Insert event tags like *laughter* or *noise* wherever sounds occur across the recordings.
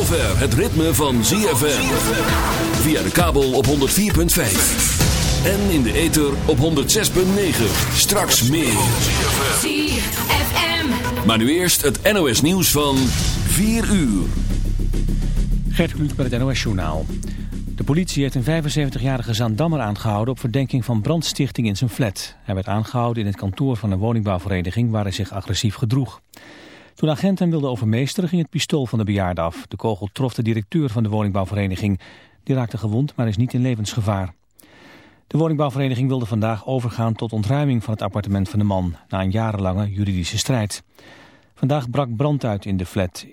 het ritme van ZFM. Via de kabel op 104.5. En in de ether op 106.9. Straks meer. ZFM. Maar nu eerst het NOS nieuws van 4 uur. Gert Kluk bij het NOS Journaal. De politie heeft een 75-jarige Zaandammer aangehouden op verdenking van brandstichting in zijn flat. Hij werd aangehouden in het kantoor van een woningbouwvereniging waar hij zich agressief gedroeg. Toen de agent hem wilde overmeesteren ging het pistool van de bejaarde af. De kogel trof de directeur van de woningbouwvereniging. Die raakte gewond, maar is niet in levensgevaar. De woningbouwvereniging wilde vandaag overgaan tot ontruiming van het appartement van de man... na een jarenlange juridische strijd. Vandaag brak brand uit in de flat,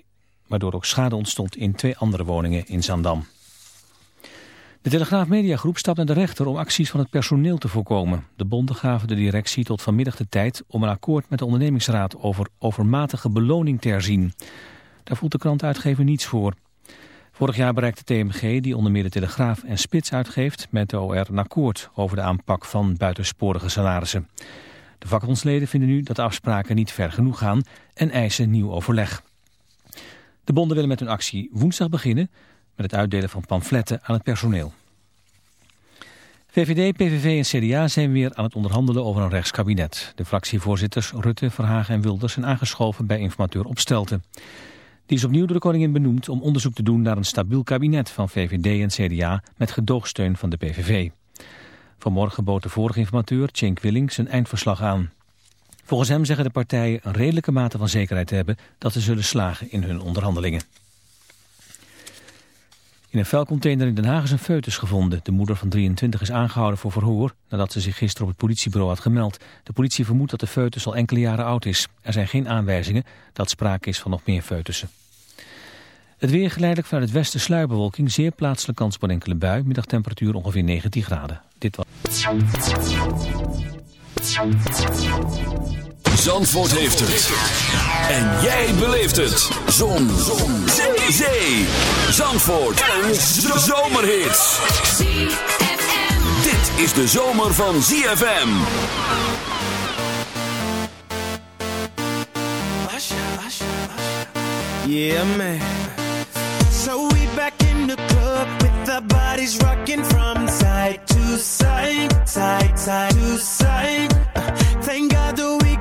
waardoor ook schade ontstond in twee andere woningen in Zandam. De Telegraaf Mediagroep stapt naar de rechter om acties van het personeel te voorkomen. De bonden gaven de directie tot vanmiddag de tijd om een akkoord met de ondernemingsraad over overmatige beloning te herzien. Daar voelt de krantuitgever niets voor. Vorig jaar bereikte TMG, die onder meer de Telegraaf en Spits uitgeeft, met de OR een akkoord over de aanpak van buitensporige salarissen. De vakbondsleden vinden nu dat de afspraken niet ver genoeg gaan en eisen nieuw overleg. De bonden willen met hun actie woensdag beginnen met het uitdelen van pamfletten aan het personeel. VVD, PVV en CDA zijn weer aan het onderhandelen over een rechtskabinet. De fractievoorzitters Rutte, Verhagen en Wilders zijn aangeschoven bij informateur Opstelten. Die is opnieuw door de koningin benoemd om onderzoek te doen naar een stabiel kabinet van VVD en CDA met gedoogsteun van de PVV. Vanmorgen bood de vorige informateur, Cenk Willing, zijn eindverslag aan. Volgens hem zeggen de partijen een redelijke mate van zekerheid te hebben dat ze zullen slagen in hun onderhandelingen. In een vuilcontainer in Den Haag is een foetus gevonden. De moeder van 23 is aangehouden voor verhoor nadat ze zich gisteren op het politiebureau had gemeld. De politie vermoedt dat de foetus al enkele jaren oud is. Er zijn geen aanwijzingen dat sprake is van nog meer foetussen. Het weer geleidelijk vanuit het westen sluierbewolking, zeer plaatselijk kans op enkele bui, middagtemperatuur ongeveer 19 graden. Dit was... Zandvoort heeft het. En jij beleeft het. Zon. Zon. Zee. Zee. Zandvoort. Een zomerhit. Dit is de zomer van ZFM. Yeah, man. So we back in the club with our bodies rocking from side to side, side, side to side. Uh, thank God the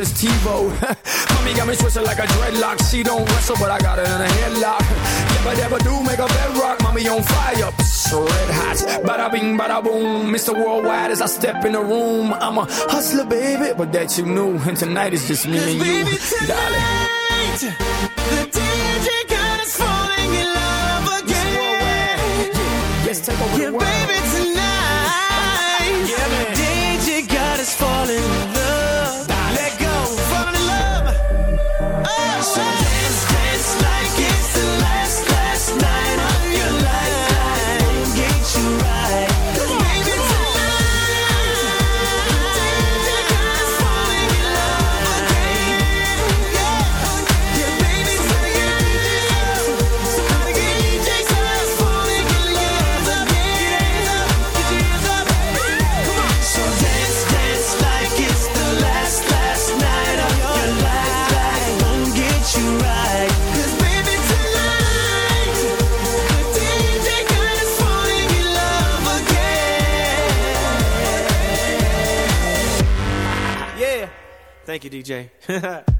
just TiVo. Mommy *laughs* got me twisted like a dreadlock. She don't wrestle, but I got her in a headlock. i never do make a bedrock. Mommy on fire, Psst, red hot. Bada bing, bada boom. Mr. Worldwide as I step in the room. I'm a hustler, baby, but that you knew. And tonight is just me and you, darling. DJ. *laughs*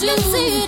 I can see it.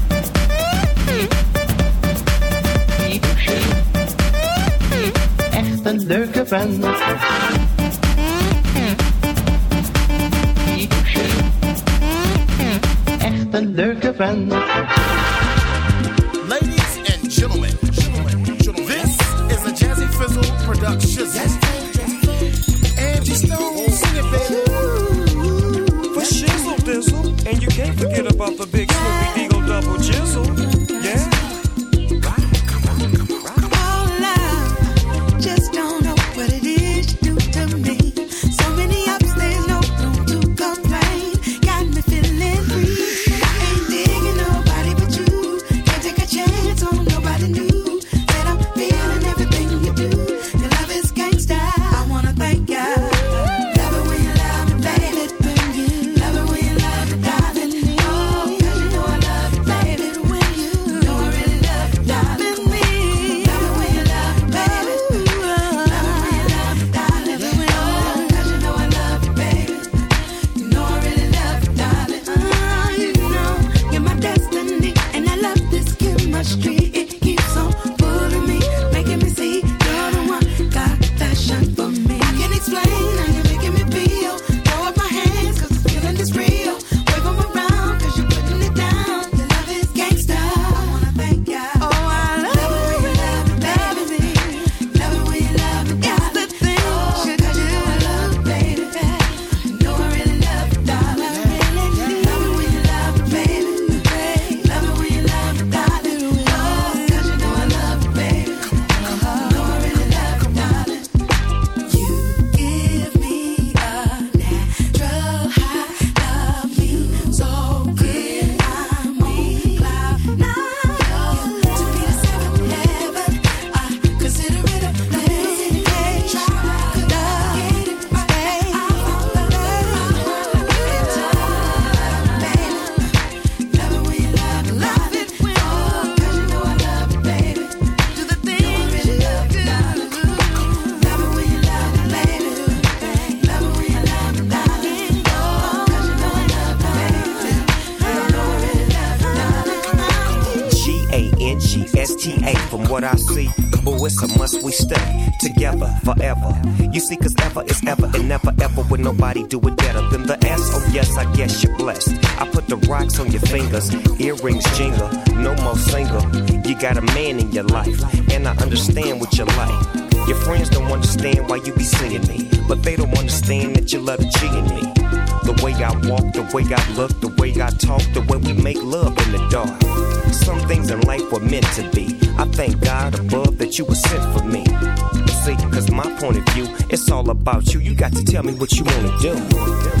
en leuke vent. Echt een leuke vent. Ladies and gentlemen, this is a Jazzy Fizzle production. Angie Stone, sing it, baby. For Shizzle Dizzle, and you can't forget about the big Snoopy. You see, cause ever is ever, and never ever would nobody do it better than the S. Oh, yes, I guess you're blessed. I put the rocks on your fingers, earrings jingle, no more single. You got a man in your life, and I understand what you like. Your friends don't understand why you be seeing me, but they don't understand that you love to G me. The way I walk, the way I look, the way I talk, the way we make love in the dark. Some things in life were meant to be. I thank God above that you were sent for me. See, cause my point of view, it's all about you. You got to tell me what you wanna do.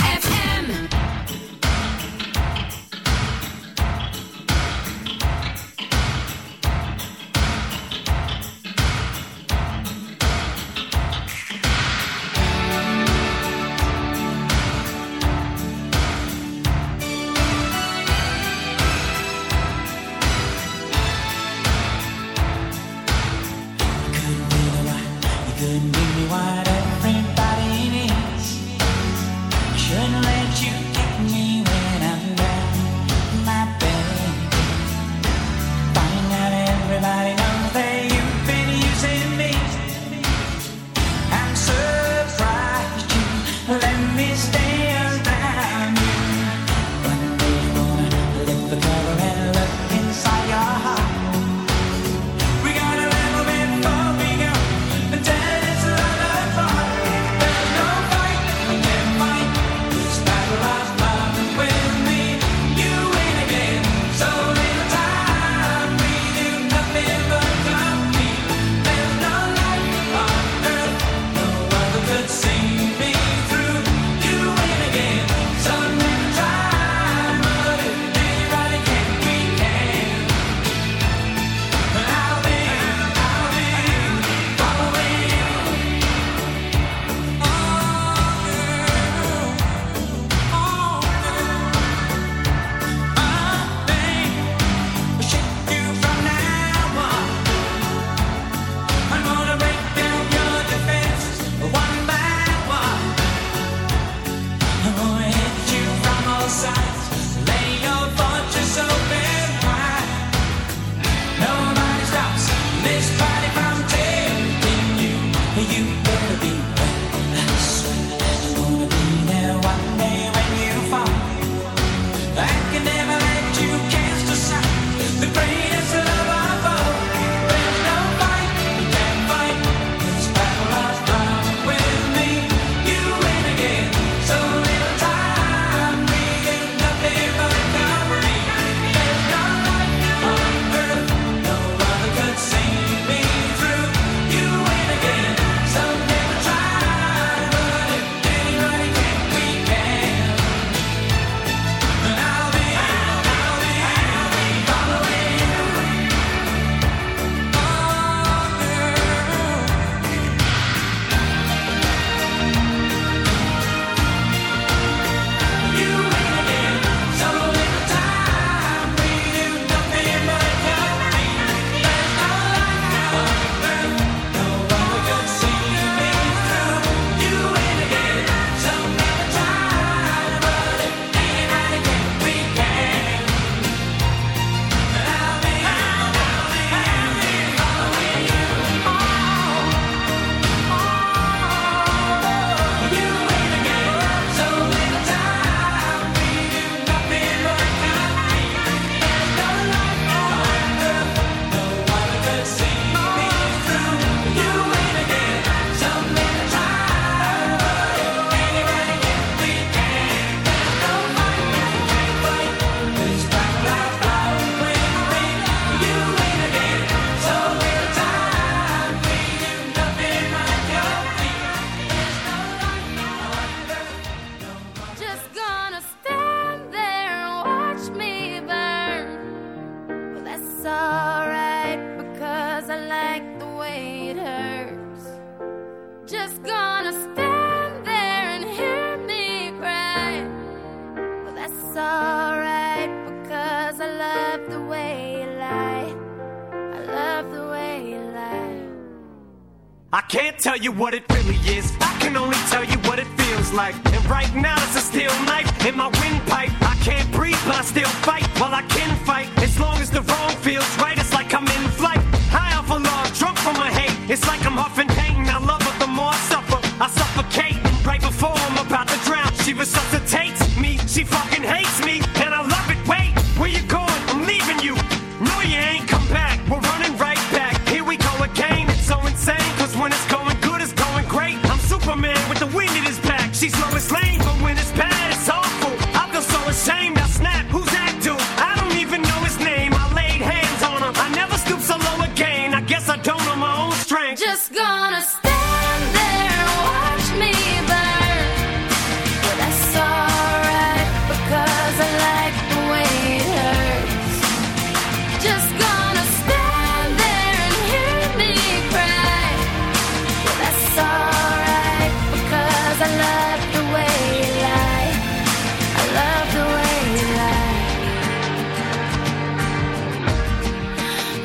you what it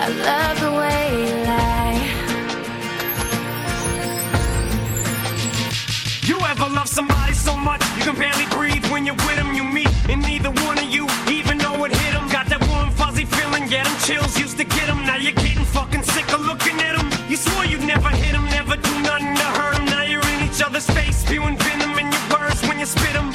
I love the way you lie. You ever love somebody so much you can barely breathe when you're with them? You meet, and neither one of you even know it hit them. Got that warm, fuzzy feeling, get them chills, used to get them. Now you're getting fucking sick of looking at them. You swore you'd never hit them, never do nothing to hurt them. Now you're in each other's face, spewing venom in your words when you spit them.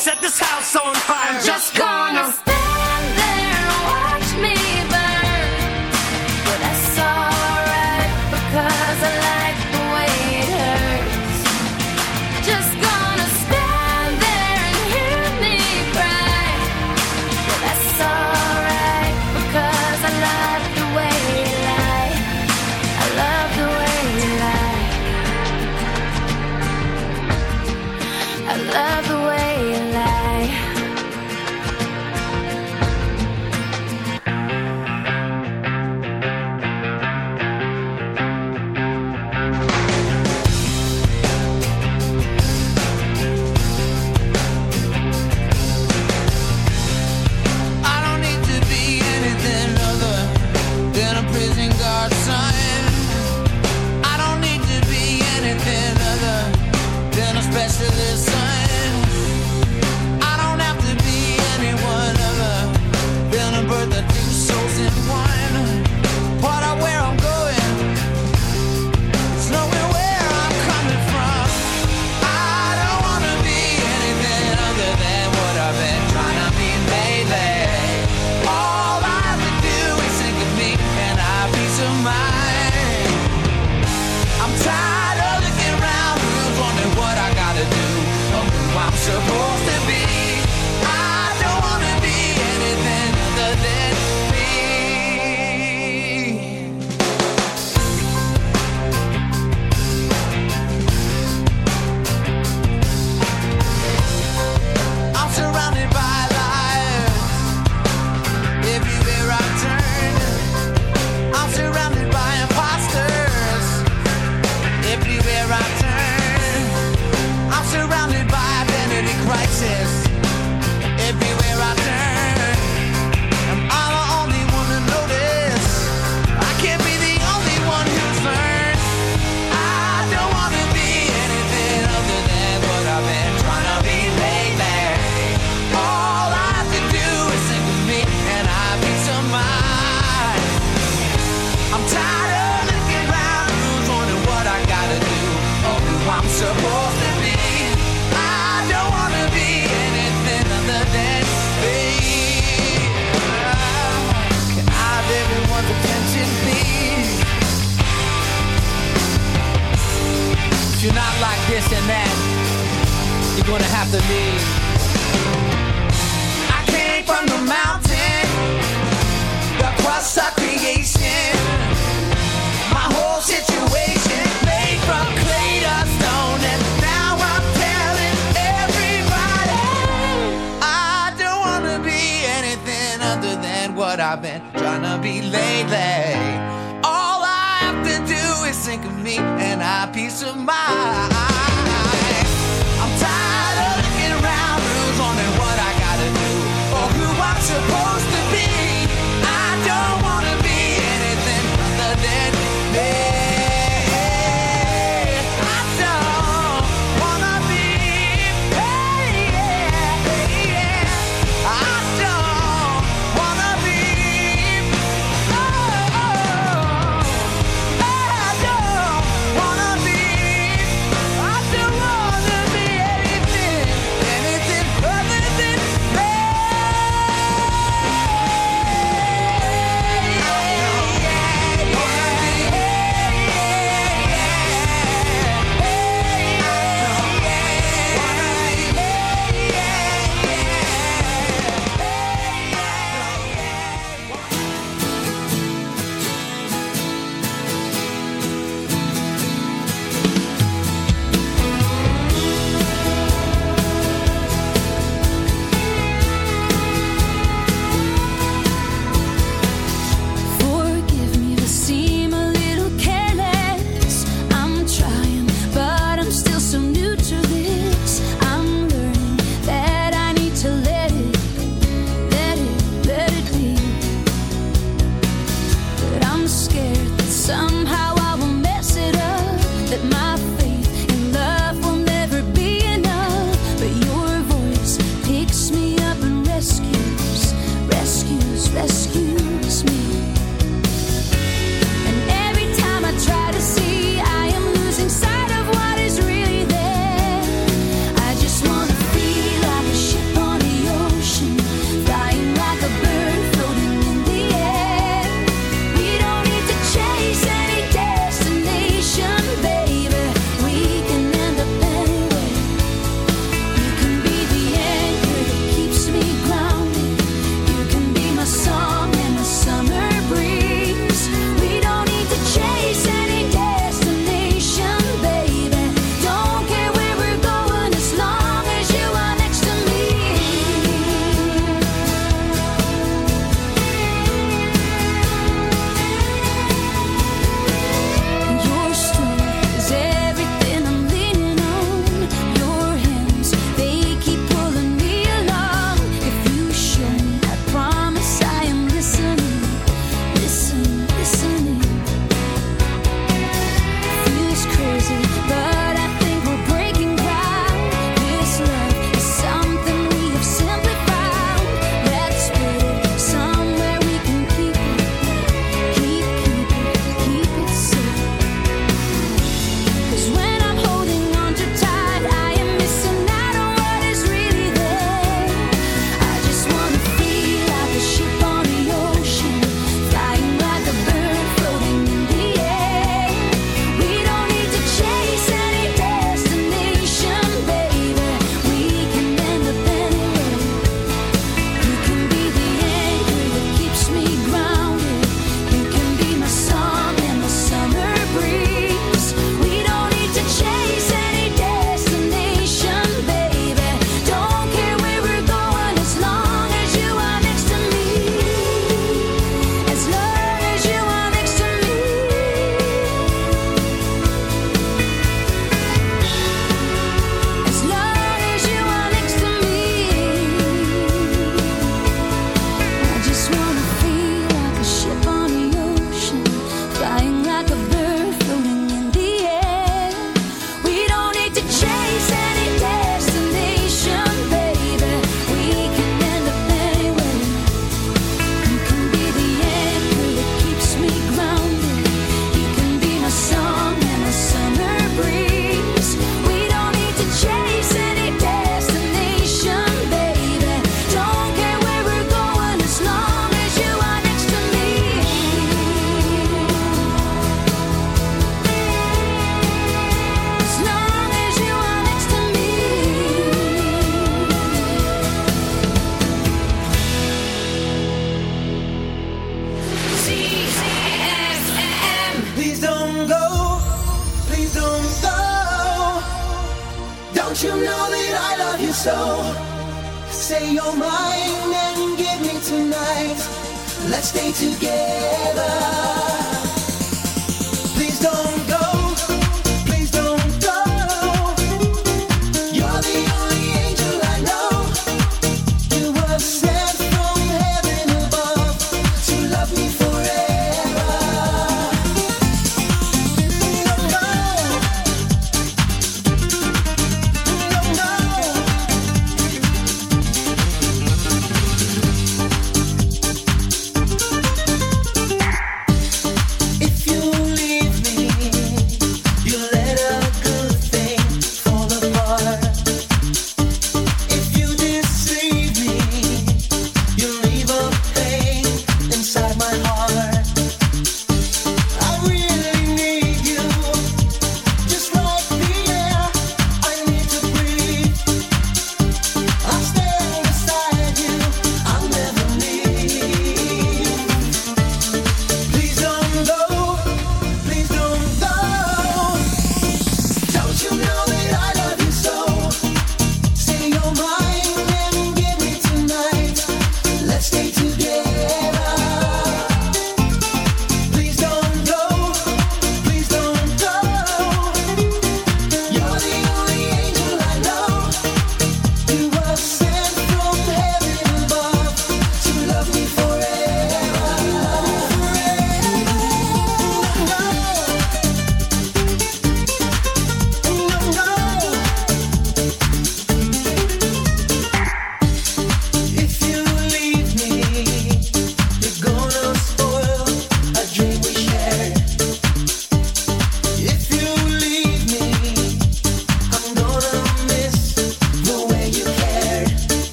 set this house on fire. Just come.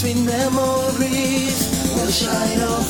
Sweet memories. Will shine all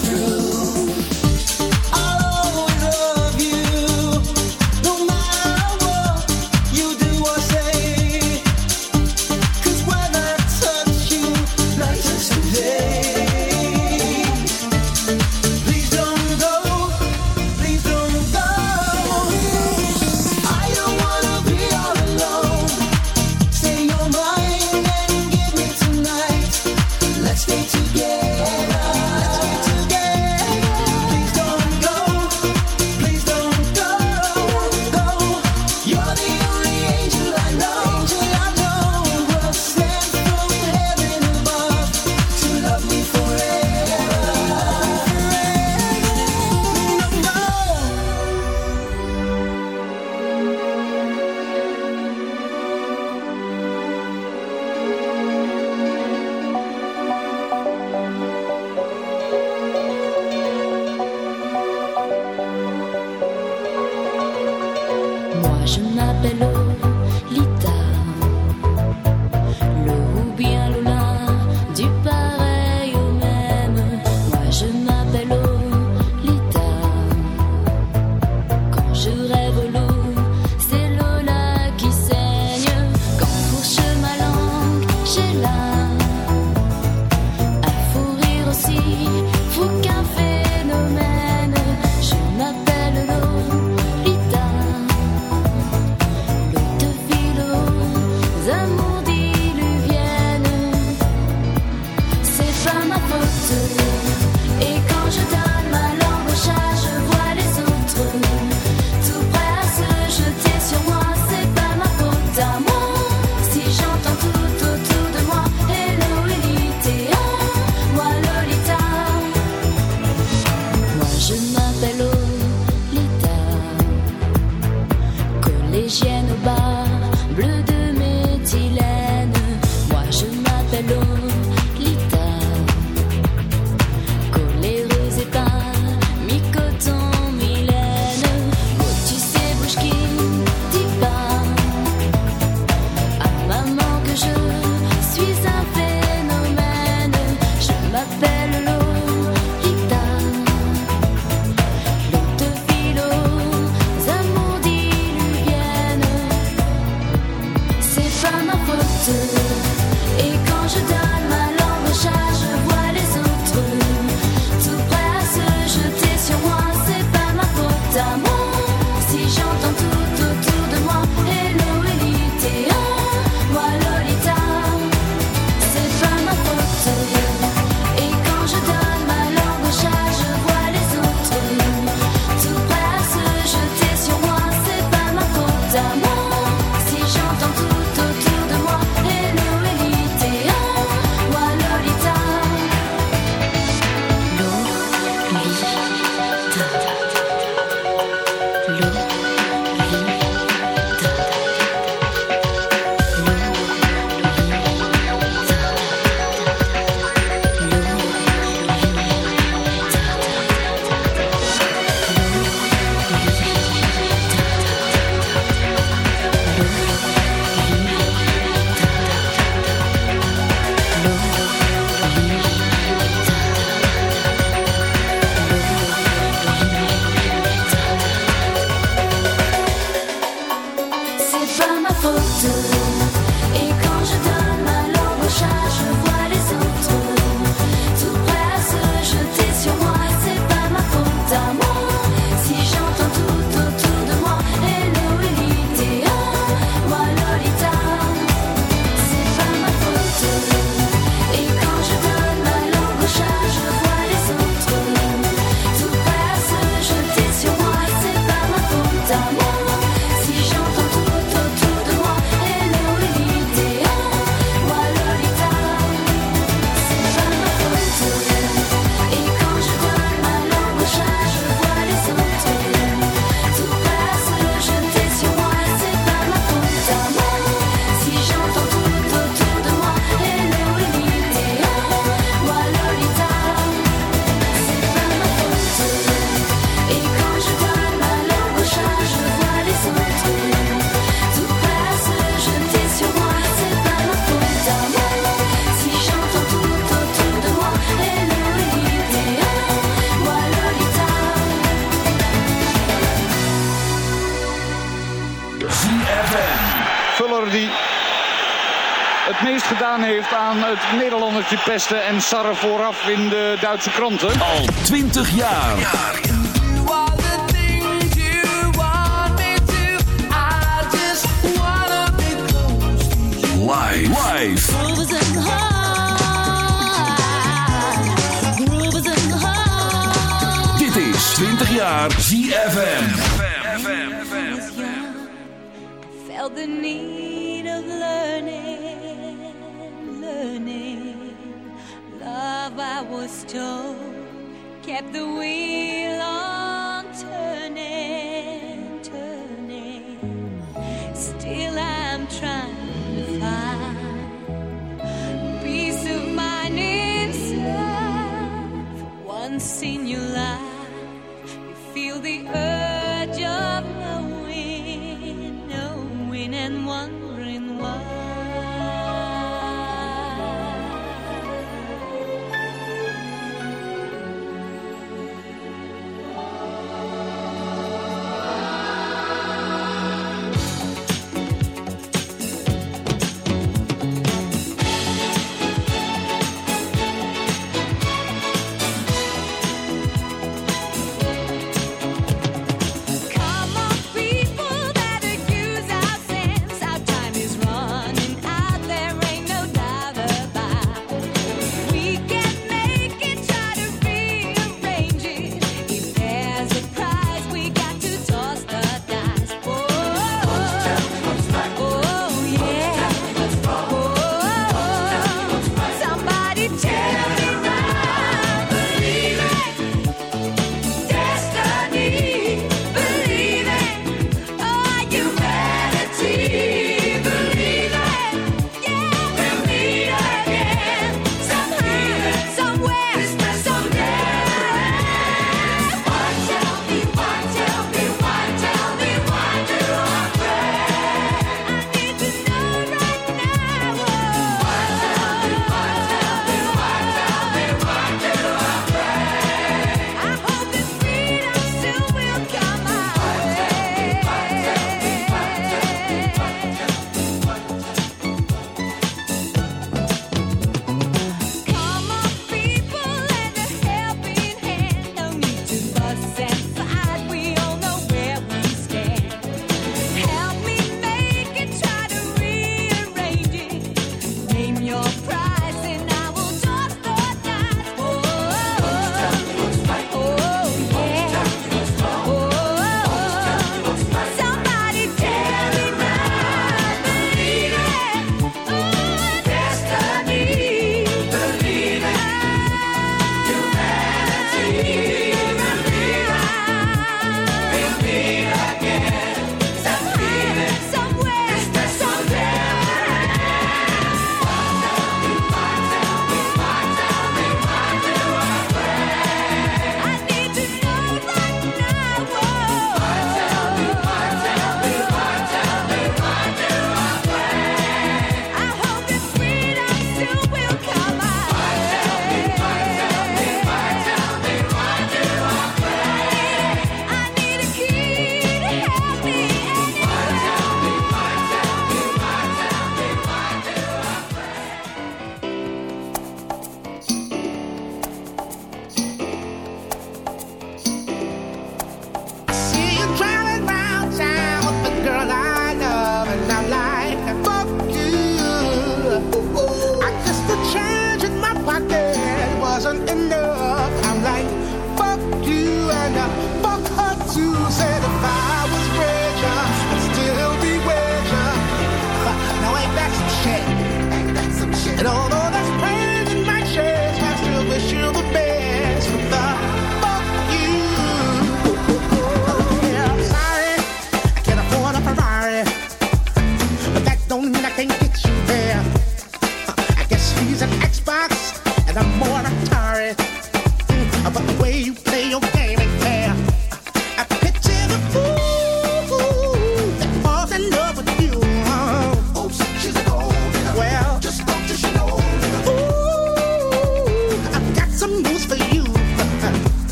pesten en Sarre vooraf in de Duitse kranten. Al 20 jaar. Live. Dit is 20 jaar ZFM. I felt the need of learning, learning. love I was told kept the wheel on turning, turning. Still I'm trying to find peace of mind inside once in your life.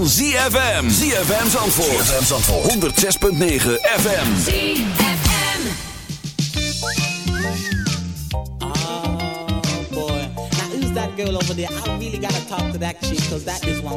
Van ZFM. ZFM Zandvoort. ZFM Zandvoort. 106.9 FM. ZFM. Oh boy. Now who's that girl over there? I really gotta talk to that chick, cause that is one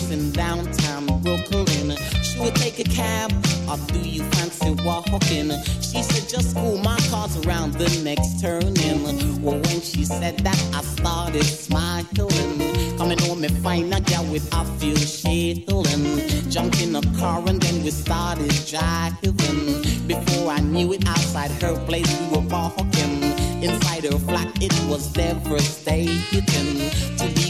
own in downtown Brooklyn. She would take a cab, or do you fancy walking? She said, just cool, my car's around the next turning. Well, when she said that, I started smiling. Coming home and find a girl with a few shilling. Jumped in a car and then we started driving. Before I knew it, outside her place we were walking. Inside her flat, it was devastating. To be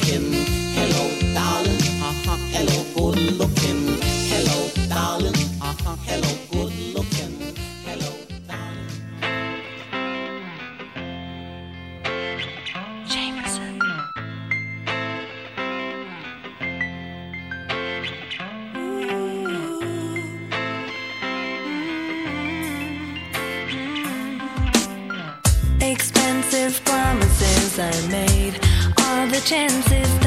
chances.